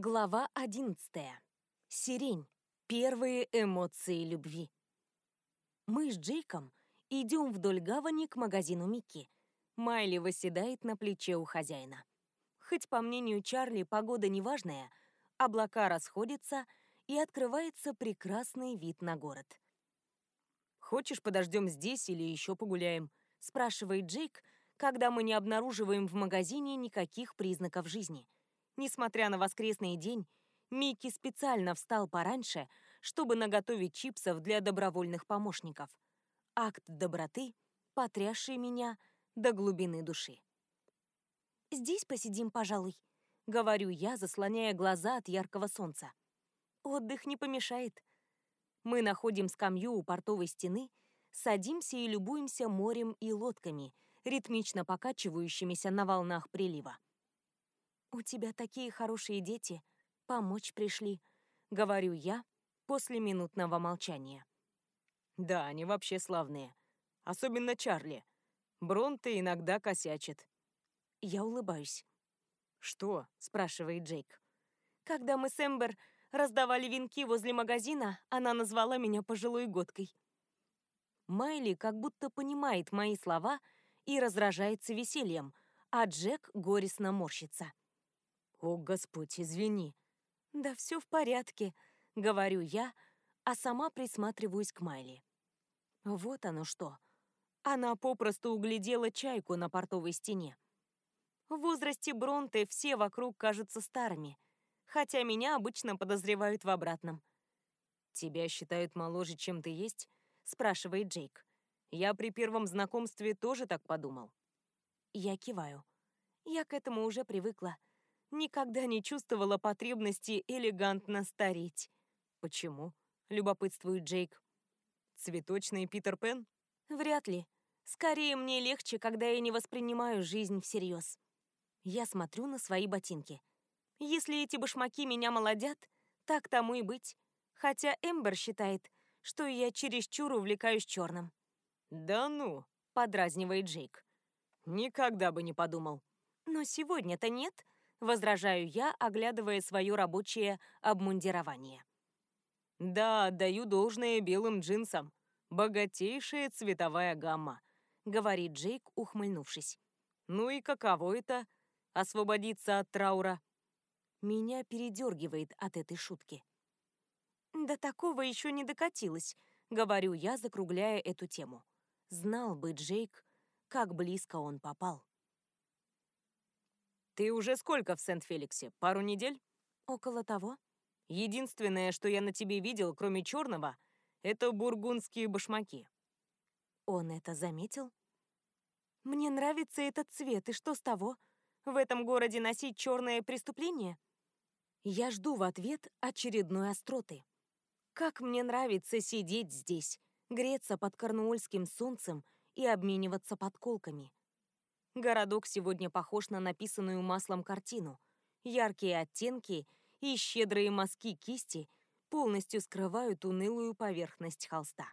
Глава одиннадцатая. Сирень. Первые эмоции любви. Мы с Джейком идем вдоль гавани к магазину Микки. Майли восседает на плече у хозяина. Хоть, по мнению Чарли, погода неважная, облака расходятся, и открывается прекрасный вид на город. «Хочешь, подождем здесь или еще погуляем?» — спрашивает Джейк, когда мы не обнаруживаем в магазине никаких признаков жизни — Несмотря на воскресный день, Микки специально встал пораньше, чтобы наготовить чипсов для добровольных помощников. Акт доброты, потрясший меня до глубины души. «Здесь посидим, пожалуй», — говорю я, заслоняя глаза от яркого солнца. «Отдых не помешает». Мы находим скамью у портовой стены, садимся и любуемся морем и лодками, ритмично покачивающимися на волнах прилива. «У тебя такие хорошие дети, помочь пришли», — говорю я после минутного молчания. «Да, они вообще славные. Особенно Чарли. Бронте иногда косячит». Я улыбаюсь. «Что?» — спрашивает Джейк. «Когда мы с Эмбер раздавали венки возле магазина, она назвала меня пожилой годкой». Майли как будто понимает мои слова и раздражается весельем, а Джек горестно морщится. «О, Господь, извини». «Да все в порядке», — говорю я, а сама присматриваюсь к Майли. Вот оно что. Она попросту углядела чайку на портовой стене. В возрасте Бронте все вокруг кажутся старыми, хотя меня обычно подозревают в обратном. «Тебя считают моложе, чем ты есть?» — спрашивает Джейк. «Я при первом знакомстве тоже так подумал». Я киваю. Я к этому уже привыкла никогда не чувствовала потребности элегантно стареть. «Почему?» — любопытствует Джейк. «Цветочный Питер Пен?» «Вряд ли. Скорее, мне легче, когда я не воспринимаю жизнь всерьез. Я смотрю на свои ботинки. Если эти башмаки меня молодят, так тому и быть. Хотя Эмбер считает, что я чересчур увлекаюсь черным. «Да ну!» — подразнивает Джейк. «Никогда бы не подумал». «Но сегодня-то нет», возражаю я, оглядывая свое рабочее обмундирование. «Да, отдаю должное белым джинсам. Богатейшая цветовая гамма», — говорит Джейк, ухмыльнувшись. «Ну и каково это — освободиться от траура?» Меня передергивает от этой шутки. «До такого еще не докатилось», — говорю я, закругляя эту тему. Знал бы Джейк, как близко он попал. «Ты уже сколько в Сент-Феликсе? Пару недель?» «Около того». «Единственное, что я на тебе видел, кроме черного, это бургундские башмаки». Он это заметил? «Мне нравится этот цвет, и что с того? В этом городе носить черное преступление?» Я жду в ответ очередной остроты. Как мне нравится сидеть здесь, греться под корнуольским солнцем и обмениваться подколками. Городок сегодня похож на написанную маслом картину. Яркие оттенки и щедрые мазки кисти полностью скрывают унылую поверхность холста.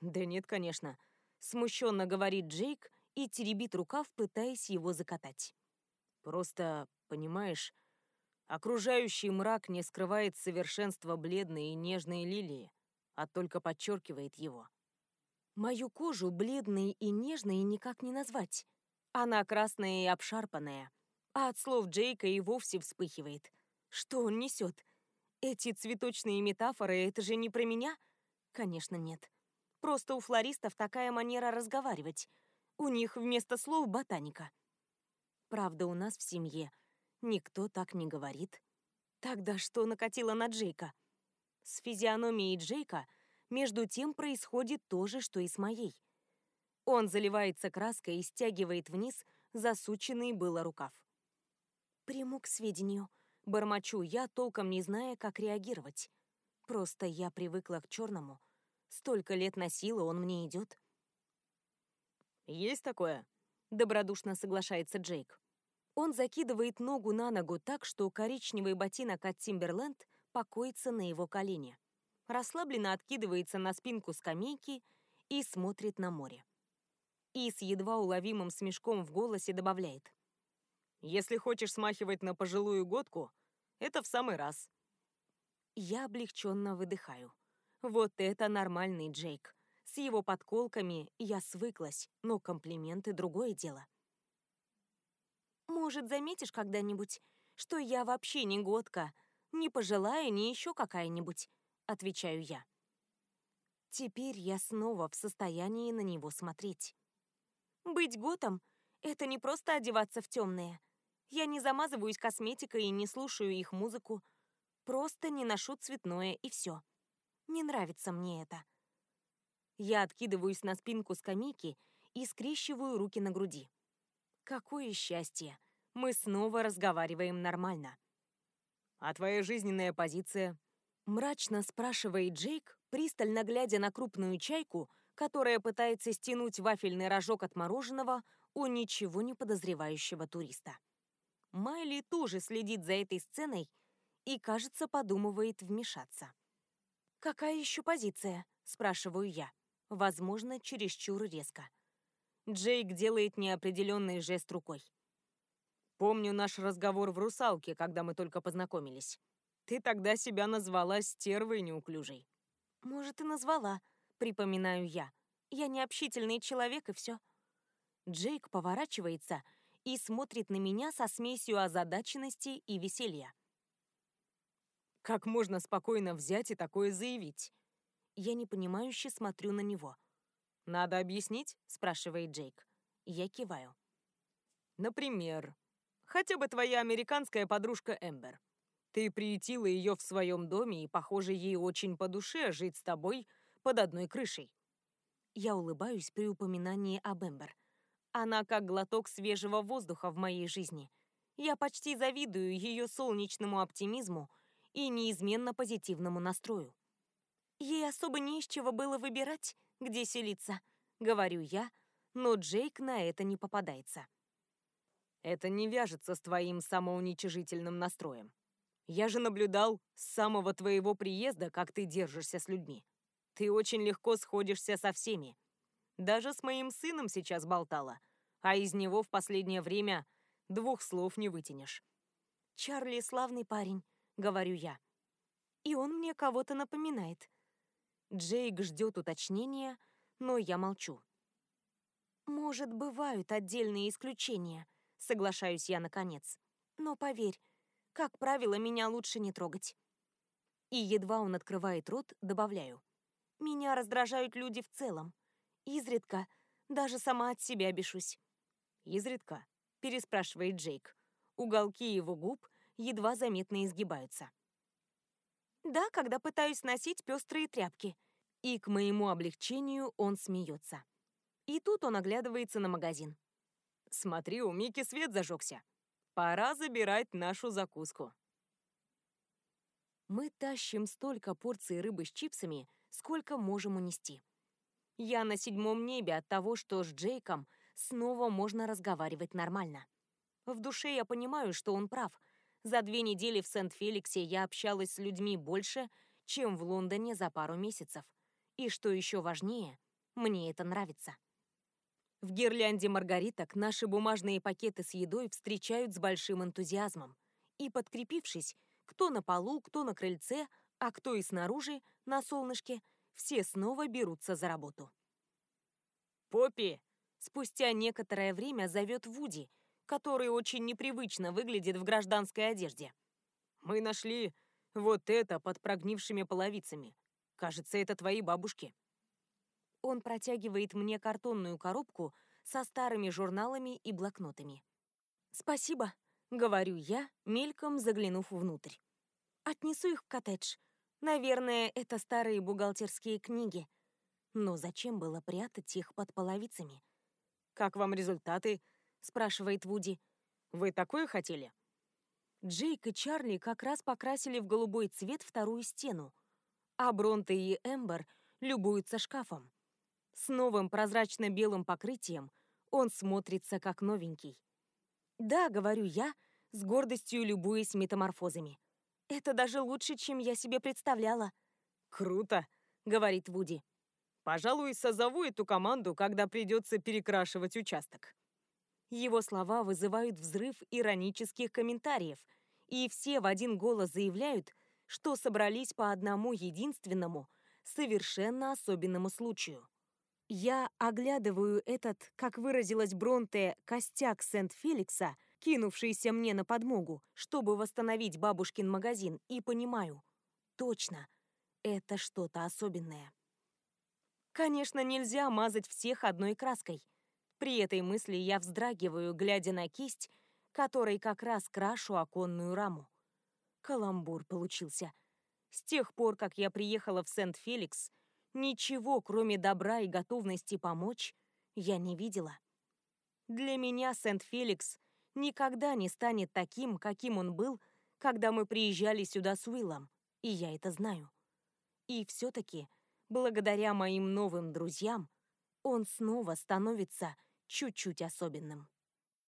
«Да нет, конечно», — смущенно говорит Джейк и теребит рукав, пытаясь его закатать. «Просто, понимаешь, окружающий мрак не скрывает совершенства бледной и нежной лилии, а только подчеркивает его». Мою кожу бледной и нежной никак не назвать. Она красная и обшарпанная, а от слов Джейка и вовсе вспыхивает. Что он несет? Эти цветочные метафоры — это же не про меня? Конечно, нет. Просто у флористов такая манера разговаривать. У них вместо слов ботаника. Правда, у нас в семье никто так не говорит. Тогда что накатило на Джейка? С физиономией Джейка между тем происходит то же, что и с моей — он заливается краской и стягивает вниз засученный было рукав. «Приму к сведению», — бормочу я, толком не зная, как реагировать. Просто я привыкла к черному. Столько лет носила, он мне идет. «Есть такое?» — добродушно соглашается Джейк. Он закидывает ногу на ногу так, что коричневый ботинок от Тимберленд покоится на его колене. Расслабленно откидывается на спинку скамейки и смотрит на море и с едва уловимым смешком в голосе добавляет. «Если хочешь смахивать на пожилую годку, Это в самый раз. Я облегченно выдыхаю. Вот это нормальный Джейк. С его подколками я свыклась, но комплименты — другое дело. Может, заметишь когда-нибудь, что я вообще не годка, не пожилая, не еще какая-нибудь, отвечаю я. Теперь я снова в состоянии на него смотреть. Быть готом — это не просто одеваться в темное. Я не замазываюсь косметикой и не слушаю их музыку. Просто не ношу цветное, и все. Не нравится мне это. Я откидываюсь на спинку скамейки и скрещиваю руки на груди. Какое счастье! Мы снова разговариваем нормально. «А твоя жизненная позиция?» Мрачно спрашивает Джейк, пристально глядя на крупную чайку, которая пытается стянуть вафельный рожок от мороженого у ничего не подозревающего туриста. Майли тоже следит за этой сценой и, кажется, подумывает вмешаться. «Какая еще позиция?» – спрашиваю я возможно, чересчур резко. Джейк делает неопределенный жест рукой. «Помню наш разговор в «Русалке», когда мы только познакомились. Ты тогда себя назвала стервой неуклюжей». «Может, и назвала», — припоминаю я. «Я не общительный человек, и все». Джейк поворачивается и смотрит на меня со смесью озадаченности и веселья. «Как можно спокойно взять и такое заявить?» Я непонимающе смотрю на него. «Надо объяснить?» — спрашивает Джейк. Я киваю. «Например, хотя бы твоя американская подружка Эмбер. Ты приютила ее в своем доме, и, похоже, ей очень по душе жить с тобой под одной крышей». Я улыбаюсь при упоминании об Эмбер. Она как глоток свежего воздуха в моей жизни. Я почти завидую ее солнечному оптимизму и неизменно позитивному настрою. Ей особо не из чего было выбирать, где селиться, говорю я, но Джейк на это не попадается. Это не вяжется с твоим самоуничижительным настроем. Я же наблюдал с самого твоего приезда, как ты держишься с людьми. Ты очень легко сходишься со всеми. Даже с моим сыном сейчас болтала, а из него в последнее время двух слов не вытянешь. «Чарли славный парень», — говорю я. «И он мне кого-то напоминает. Джейк ждет уточнения, но я молчу. «Может, бывают отдельные исключения», — соглашаюсь я наконец. «Но поверь, как правило, меня лучше не трогать». И едва он открывает рот, добавляю. «Меня раздражают люди в целом. Изредка даже сама от себя бешусь». «Изредка?» — переспрашивает Джейк. Уголки его губ едва заметно изгибаются. Да, когда пытаюсь носить пестрые тряпки. И к моему облегчению он смеется. И тут он оглядывается на магазин. Смотри, у Мики свет зажегся. Пора забирать нашу закуску. Мы тащим столько порций рыбы с чипсами, сколько можем унести. Я на седьмом небе от того, что с Джейком снова можно разговаривать нормально. В душе я понимаю, что он прав — за две недели в Сент-Феликсе я общалась с людьми больше, чем в Лондоне за пару месяцев. И что еще важнее, мне это нравится. В гирлянде маргариток наши бумажные пакеты с едой встречают с большим энтузиазмом. И подкрепившись, кто на полу, кто на крыльце, а кто и снаружи, на солнышке, все снова берутся за работу. «Поппи!» Спустя некоторое время зовет Вуди, который очень непривычно выглядит в гражданской одежде. «Мы нашли вот это под прогнившими половицами. Кажется, это твои бабушки». Он протягивает мне картонную коробку со старыми журналами и блокнотами. «Спасибо», — говорю я, мельком заглянув внутрь. «Отнесу их в коттедж. Наверное, это старые бухгалтерские книги. Но зачем было прятать их под половицами?» «Как вам результаты?» — спрашивает Вуди. «Вы такое хотели?» Джейк и Чарли как раз покрасили в голубой цвет вторую стену, а Бронте и Эмбер любуются шкафом. С новым прозрачно-белым покрытием он смотрится как новенький. «Да», — говорю я, с гордостью любуясь метаморфозами. «Это даже лучше, чем я себе представляла». «Круто», — говорит Вуди. «Пожалуй, созову эту команду, когда придется перекрашивать участок». Его слова вызывают взрыв иронических комментариев, И все в один голос заявляют, что собрались по одному единственному, совершенно особенному случаю. Я оглядываю этот, как выразилась Бронте, костяк Сент-Феликса, кинувшийся мне на подмогу, чтобы восстановить бабушкин магазин, и понимаю, точно, это что-то особенное. Конечно, нельзя мазать всех одной краской. При этой мысли я вздрагиваю, глядя на кисть, которой как раз крашу оконную раму. Каламбур получился. С тех пор, как я приехала в Сент-Феликс, Ничего, кроме добра и готовности помочь, я не видела. Для меня Сент-Феликс никогда не станет таким, каким он был, когда мы приезжали сюда с Уиллом, и я это знаю. И все-таки, благодаря моим новым друзьям, он снова становится чуть-чуть особенным.